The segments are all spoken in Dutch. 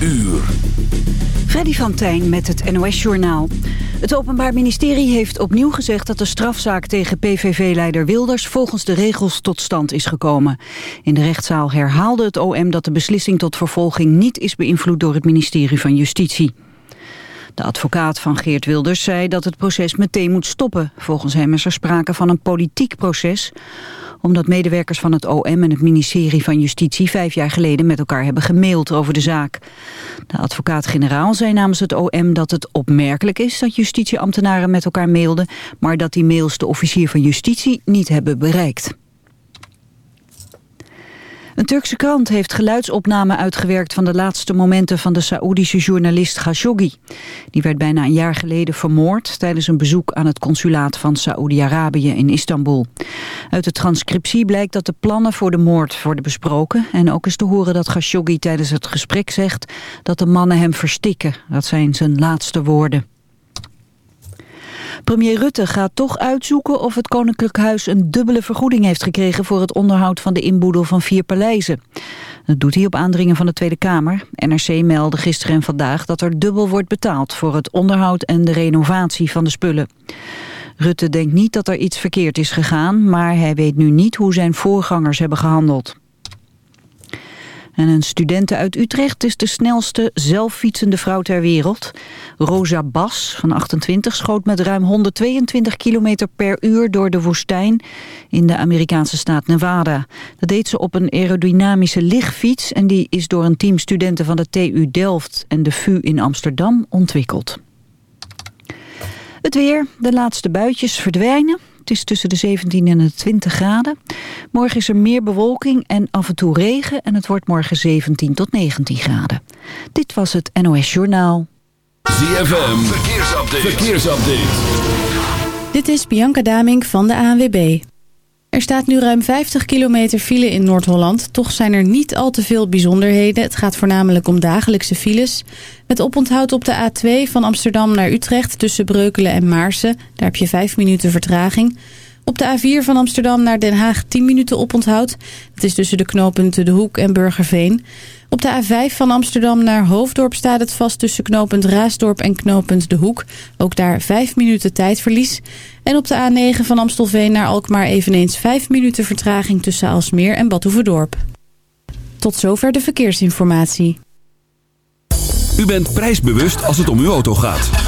uur. Freddy van Tijn met het NOS-journaal. Het Openbaar Ministerie heeft opnieuw gezegd dat de strafzaak tegen PVV-leider Wilders volgens de regels tot stand is gekomen. In de rechtszaal herhaalde het OM dat de beslissing tot vervolging niet is beïnvloed door het ministerie van Justitie. De advocaat van Geert Wilders zei dat het proces meteen moet stoppen. Volgens hem is er sprake van een politiek proces omdat medewerkers van het OM en het ministerie van Justitie vijf jaar geleden met elkaar hebben gemaild over de zaak. De advocaat-generaal zei namens het OM dat het opmerkelijk is dat justitieambtenaren met elkaar mailden, maar dat die mails de officier van Justitie niet hebben bereikt. Een Turkse krant heeft geluidsopnamen uitgewerkt van de laatste momenten van de Saoedische journalist Khashoggi. Die werd bijna een jaar geleden vermoord tijdens een bezoek aan het consulaat van Saoedi-Arabië in Istanbul. Uit de transcriptie blijkt dat de plannen voor de moord worden besproken en ook is te horen dat Khashoggi tijdens het gesprek zegt dat de mannen hem verstikken. Dat zijn zijn laatste woorden. Premier Rutte gaat toch uitzoeken of het Koninklijk Huis een dubbele vergoeding heeft gekregen voor het onderhoud van de inboedel van vier paleizen. Dat doet hij op aandringen van de Tweede Kamer. NRC meldde gisteren en vandaag dat er dubbel wordt betaald voor het onderhoud en de renovatie van de spullen. Rutte denkt niet dat er iets verkeerd is gegaan, maar hij weet nu niet hoe zijn voorgangers hebben gehandeld. En een studente uit Utrecht is de snelste zelffietsende vrouw ter wereld. Rosa Bas van 28 schoot met ruim 122 km per uur door de woestijn in de Amerikaanse staat Nevada. Dat deed ze op een aerodynamische lichtfiets en die is door een team studenten van de TU Delft en de VU in Amsterdam ontwikkeld. Het weer, de laatste buitjes verdwijnen. Het is tussen de 17 en de 20 graden. Morgen is er meer bewolking en af en toe regen... en het wordt morgen 17 tot 19 graden. Dit was het NOS Journaal. ZFM, verkeersupdate. verkeersupdate. Dit is Bianca Daming van de ANWB. Er staat nu ruim 50 kilometer file in Noord-Holland. Toch zijn er niet al te veel bijzonderheden. Het gaat voornamelijk om dagelijkse files. Met oponthoud op de A2 van Amsterdam naar Utrecht tussen Breukelen en Maarsen. Daar heb je 5 minuten vertraging. Op de A4 van Amsterdam naar Den Haag 10 minuten oponthoud. Dat is tussen de knooppunten De Hoek en Burgerveen. Op de A5 van Amsterdam naar Hoofddorp staat het vast tussen knooppunt Raasdorp en knooppunt De Hoek. Ook daar 5 minuten tijdverlies. En op de A9 van Amstelveen naar Alkmaar eveneens 5 minuten vertraging tussen Alsmeer en Badhoevedorp. Tot zover de verkeersinformatie. U bent prijsbewust als het om uw auto gaat.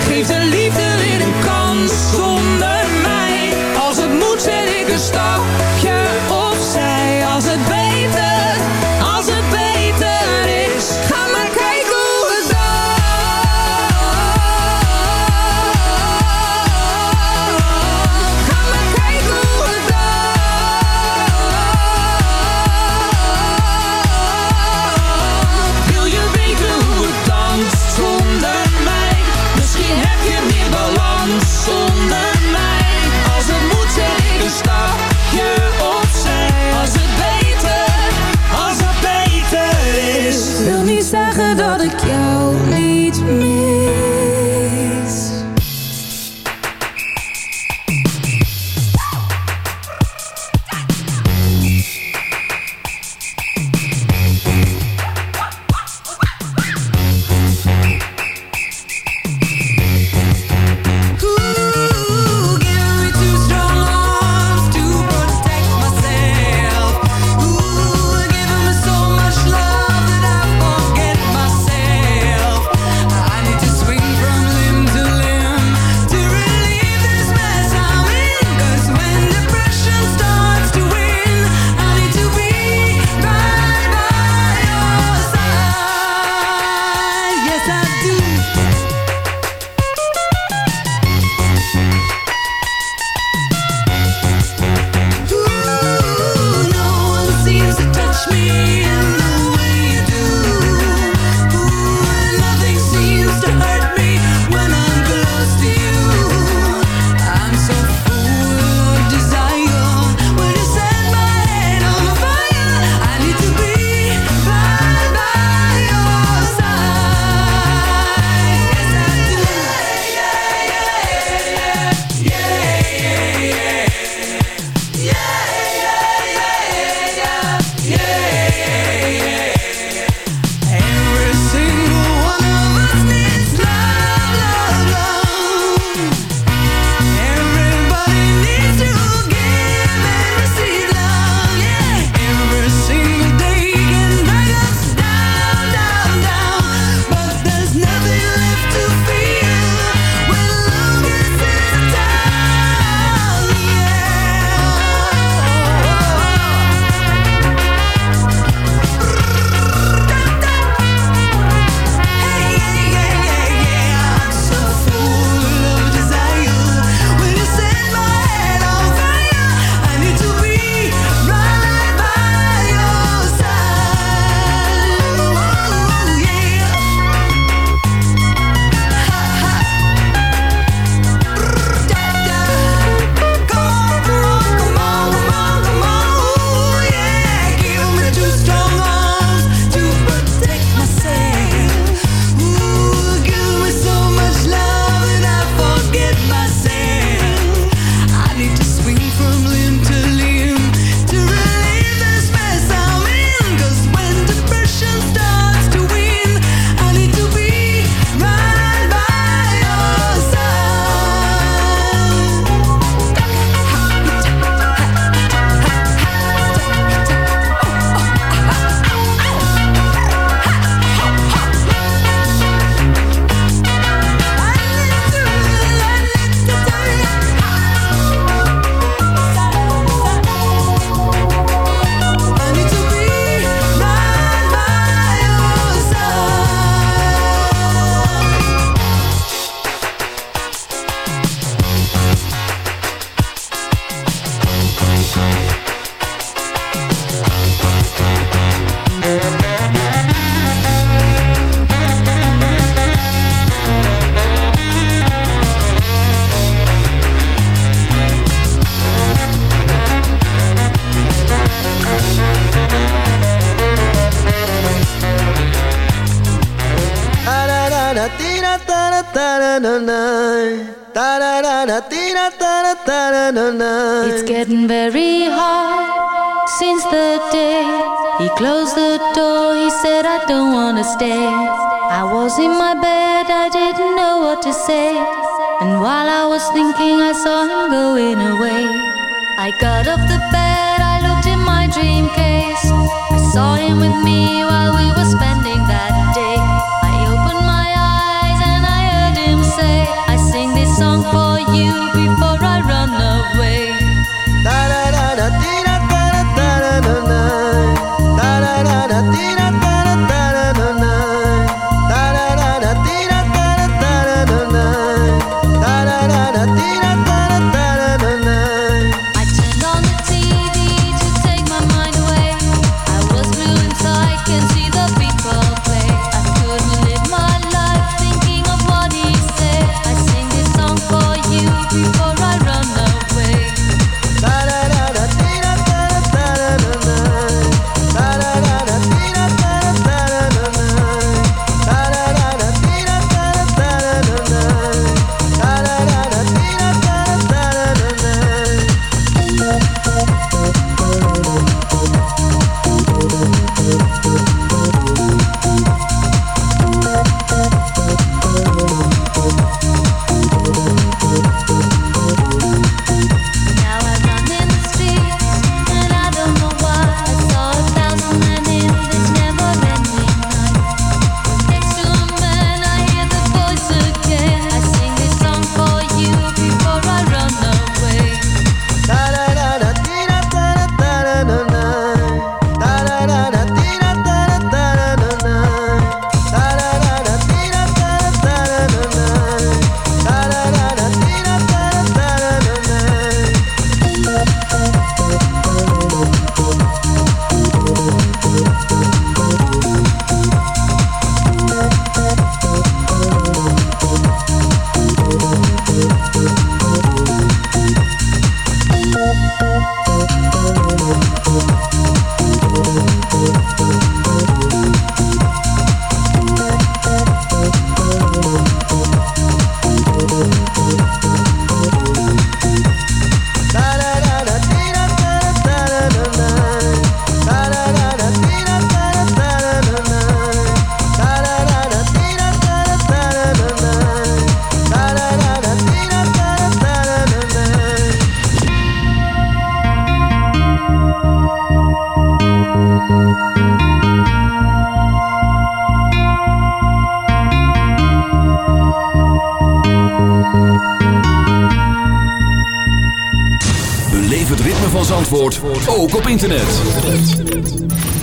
Zandvoort ook op internet.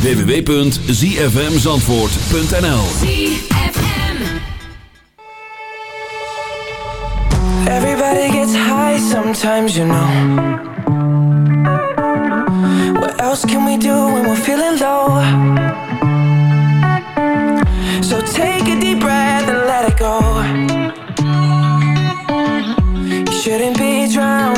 www.zfmzandvoort.nl Everybody gets high sometimes, you know What else can we do when we're feeling low? So take a deep breath and let it go You shouldn't be drowned